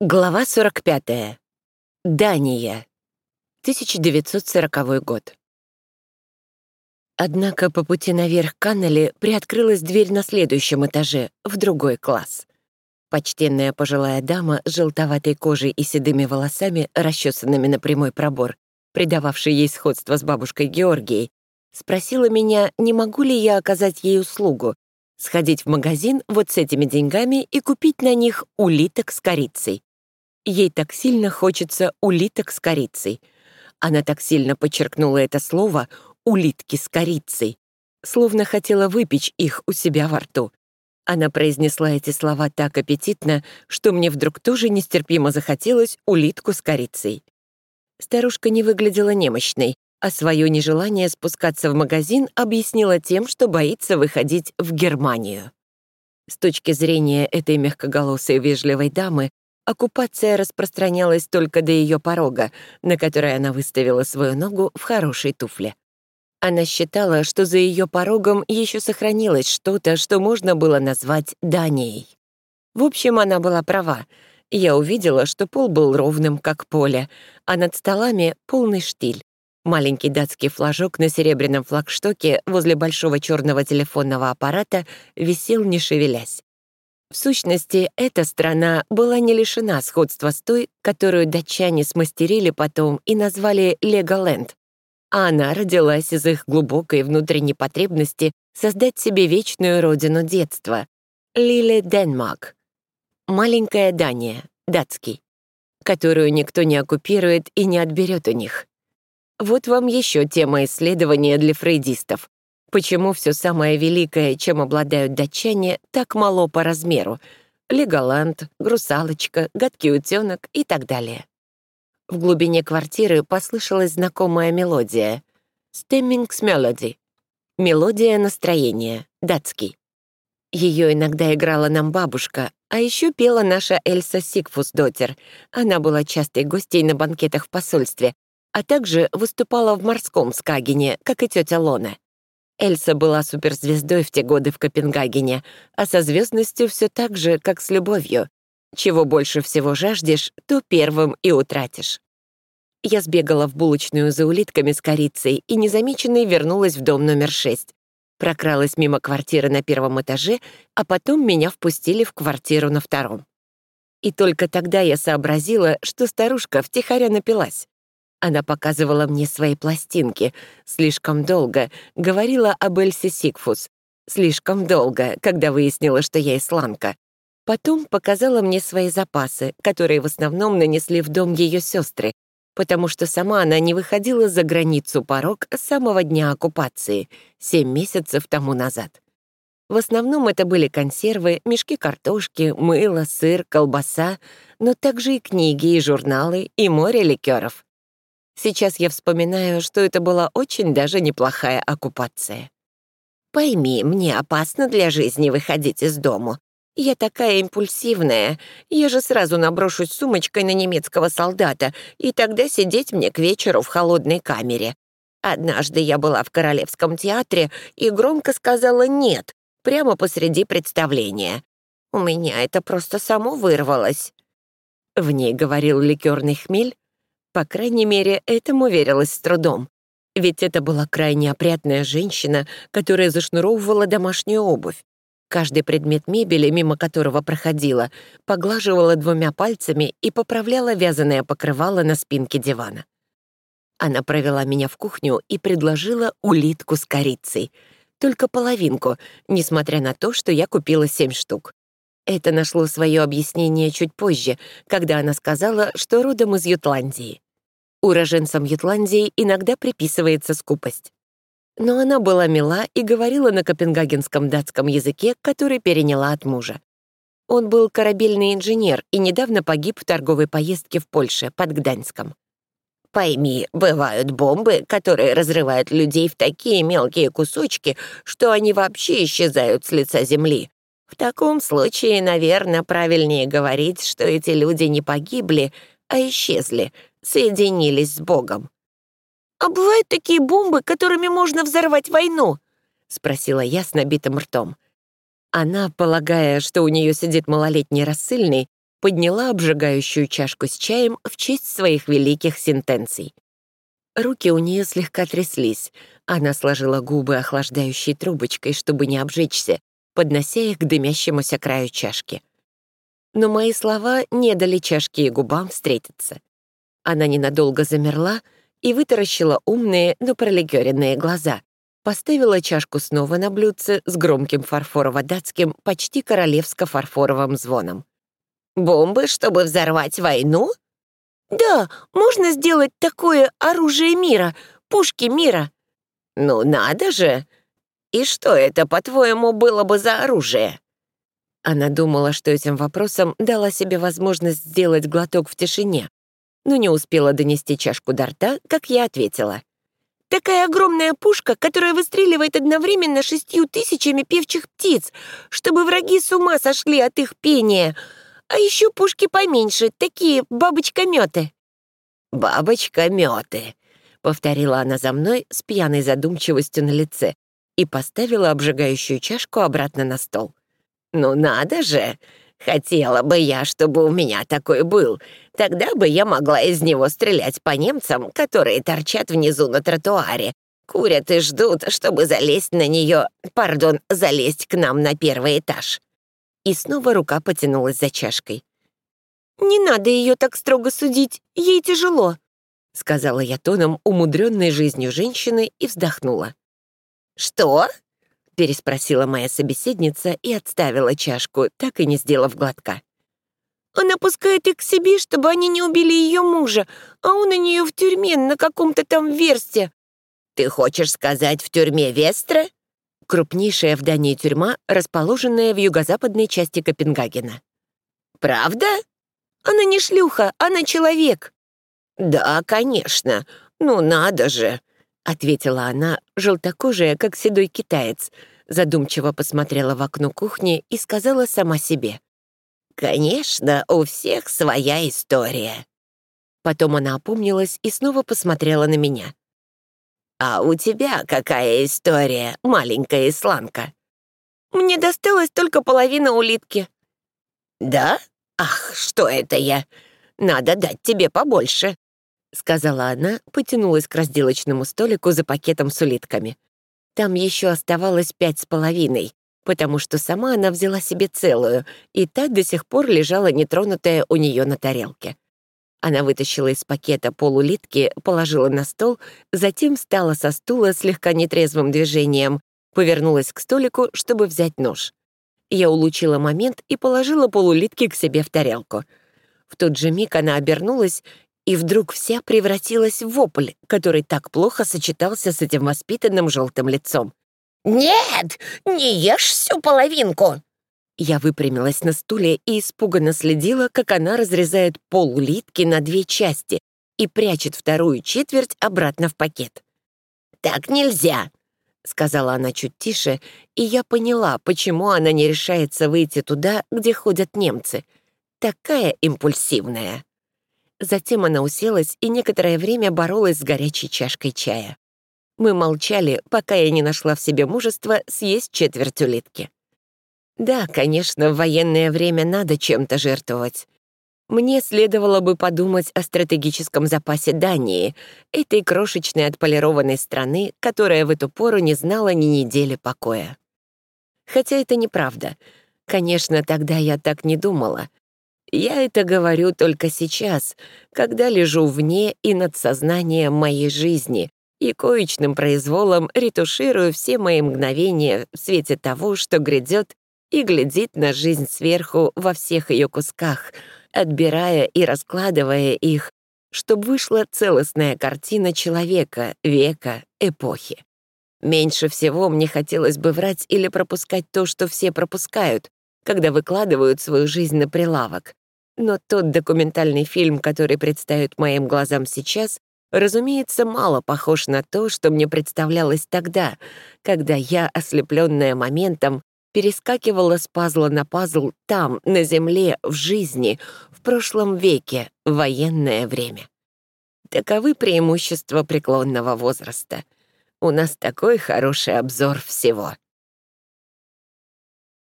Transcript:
Глава 45. Дания. 1940 год. Однако по пути наверх Каннели приоткрылась дверь на следующем этаже, в другой класс. Почтенная пожилая дама с желтоватой кожей и седыми волосами, расчесанными на прямой пробор, придававшей ей сходство с бабушкой Георгией, спросила меня, не могу ли я оказать ей услугу, сходить в магазин вот с этими деньгами и купить на них улиток с корицей. Ей так сильно хочется улиток с корицей. Она так сильно подчеркнула это слово «улитки с корицей», словно хотела выпечь их у себя во рту. Она произнесла эти слова так аппетитно, что мне вдруг тоже нестерпимо захотелось улитку с корицей. Старушка не выглядела немощной, а свое нежелание спускаться в магазин объяснила тем, что боится выходить в Германию. С точки зрения этой мягкоголосой вежливой дамы, оккупация распространялась только до ее порога, на который она выставила свою ногу в хорошей туфле. Она считала, что за ее порогом еще сохранилось что-то, что можно было назвать Данией. В общем, она была права. Я увидела, что пол был ровным, как поле, а над столами — полный штиль. Маленький датский флажок на серебряном флагштоке возле большого черного телефонного аппарата висел, не шевелясь. В сущности, эта страна была не лишена сходства с той, которую датчане смастерили потом и назвали Леголенд, а она родилась из их глубокой внутренней потребности создать себе вечную родину детства — Лиле Денмак, маленькая Дания, датский, которую никто не оккупирует и не отберет у них. Вот вам еще тема исследования для фрейдистов. Почему все самое великое, чем обладают датчане, так мало по размеру? Леголанд, Грусалочка, Гадкий утенок и так далее. В глубине квартиры послышалась знакомая мелодия. «Stemmings Melody» — мелодия настроения, датский. Ее иногда играла нам бабушка, а еще пела наша Эльса Сигфусдотер. Она была частой гостей на банкетах в посольстве, а также выступала в морском Скагене, как и тетя Лона. Эльса была суперзвездой в те годы в Копенгагене, а со звездностью все так же, как с любовью. Чего больше всего жаждешь, то первым и утратишь. Я сбегала в булочную за улитками с корицей и незамеченной вернулась в дом номер шесть. Прокралась мимо квартиры на первом этаже, а потом меня впустили в квартиру на втором. И только тогда я сообразила, что старушка втихаря напилась. Она показывала мне свои пластинки. Слишком долго. Говорила об Эльсе Сигфус. Слишком долго, когда выяснила, что я исландка. Потом показала мне свои запасы, которые в основном нанесли в дом ее сестры, потому что сама она не выходила за границу порог с самого дня оккупации, семь месяцев тому назад. В основном это были консервы, мешки картошки, мыло, сыр, колбаса, но также и книги, и журналы, и море ликеров. Сейчас я вспоминаю, что это была очень даже неплохая оккупация. «Пойми, мне опасно для жизни выходить из дому. Я такая импульсивная. Я же сразу наброшусь сумочкой на немецкого солдата, и тогда сидеть мне к вечеру в холодной камере. Однажды я была в Королевском театре и громко сказала «нет» прямо посреди представления. У меня это просто само вырвалось. В ней говорил ликерный хмель, по крайней мере, этому верилось с трудом. Ведь это была крайне опрятная женщина, которая зашнуровывала домашнюю обувь. Каждый предмет мебели, мимо которого проходила, поглаживала двумя пальцами и поправляла вязаное покрывало на спинке дивана. Она провела меня в кухню и предложила улитку с корицей. Только половинку, несмотря на то, что я купила семь штук. Это нашло свое объяснение чуть позже, когда она сказала, что родом из Ютландии. Уроженцам Ютландии иногда приписывается скупость. Но она была мила и говорила на копенгагенском датском языке, который переняла от мужа. Он был корабельный инженер и недавно погиб в торговой поездке в Польше под Гданьском. Пойми, бывают бомбы, которые разрывают людей в такие мелкие кусочки, что они вообще исчезают с лица земли. В таком случае, наверное, правильнее говорить, что эти люди не погибли, а исчезли, соединились с Богом. «А бывают такие бомбы, которыми можно взорвать войну?» — спросила я с набитым ртом. Она, полагая, что у нее сидит малолетний рассыльный, подняла обжигающую чашку с чаем в честь своих великих сентенций. Руки у нее слегка тряслись. Она сложила губы охлаждающей трубочкой, чтобы не обжечься, поднося их к дымящемуся краю чашки. Но мои слова не дали чашке и губам встретиться. Она ненадолго замерла и вытаращила умные, но пролегеренные глаза, поставила чашку снова на блюдце с громким фарфорово-датским, почти королевско-фарфоровым звоном. «Бомбы, чтобы взорвать войну?» «Да, можно сделать такое оружие мира, пушки мира». «Ну надо же! И что это, по-твоему, было бы за оружие?» Она думала, что этим вопросом дала себе возможность сделать глоток в тишине, но не успела донести чашку до рта, как я ответила. Такая огромная пушка, которая выстреливает одновременно шестью тысячами певчих птиц, чтобы враги с ума сошли от их пения. А еще пушки поменьше, такие бабочкометы. «Бабочкометы», — повторила она за мной с пьяной задумчивостью на лице и поставила обжигающую чашку обратно на стол. «Ну надо же! Хотела бы я, чтобы у меня такой был. Тогда бы я могла из него стрелять по немцам, которые торчат внизу на тротуаре, курят и ждут, чтобы залезть на нее, пардон, залезть к нам на первый этаж». И снова рука потянулась за чашкой. «Не надо ее так строго судить, ей тяжело», — сказала я тоном умудренной жизнью женщины и вздохнула. «Что?» Переспросила моя собеседница и отставила чашку, так и не сделав глотка. «Она пускает их к себе, чтобы они не убили ее мужа, а он у нее в тюрьме на каком-то там версте». «Ты хочешь сказать, в тюрьме Вестра?» Крупнейшая в Дании тюрьма, расположенная в юго-западной части Копенгагена. «Правда?» «Она не шлюха, она человек». «Да, конечно. Ну надо же ответила она, желтокожая, как седой китаец, задумчиво посмотрела в окно кухни и сказала сама себе. «Конечно, у всех своя история». Потом она опомнилась и снова посмотрела на меня. «А у тебя какая история, маленькая исланка?» «Мне досталась только половина улитки». «Да? Ах, что это я? Надо дать тебе побольше. — сказала она, потянулась к разделочному столику за пакетом с улитками. Там еще оставалось пять с половиной, потому что сама она взяла себе целую, и та до сих пор лежала нетронутая у нее на тарелке. Она вытащила из пакета полулитки, положила на стол, затем встала со стула слегка нетрезвым движением, повернулась к столику, чтобы взять нож. Я улучила момент и положила полулитки к себе в тарелку. В тот же миг она обернулась и вдруг вся превратилась в вопль, который так плохо сочетался с этим воспитанным желтым лицом. «Нет, не ешь всю половинку!» Я выпрямилась на стуле и испуганно следила, как она разрезает пол улитки на две части и прячет вторую четверть обратно в пакет. «Так нельзя!» — сказала она чуть тише, и я поняла, почему она не решается выйти туда, где ходят немцы. Такая импульсивная. Затем она уселась и некоторое время боролась с горячей чашкой чая. Мы молчали, пока я не нашла в себе мужества съесть четверть улитки. Да, конечно, в военное время надо чем-то жертвовать. Мне следовало бы подумать о стратегическом запасе Дании, этой крошечной отполированной страны, которая в эту пору не знала ни недели покоя. Хотя это неправда. Конечно, тогда я так не думала. Я это говорю только сейчас, когда лежу вне и над сознанием моей жизни и коечным произволом ретуширую все мои мгновения в свете того, что грядет и глядит на жизнь сверху во всех ее кусках, отбирая и раскладывая их, чтобы вышла целостная картина человека, века, эпохи. Меньше всего мне хотелось бы врать или пропускать то, что все пропускают, когда выкладывают свою жизнь на прилавок. Но тот документальный фильм, который предстает моим глазам сейчас, разумеется, мало похож на то, что мне представлялось тогда, когда я, ослепленная моментом, перескакивала с пазла на пазл там, на земле, в жизни, в прошлом веке, в военное время. Таковы преимущества преклонного возраста. У нас такой хороший обзор всего.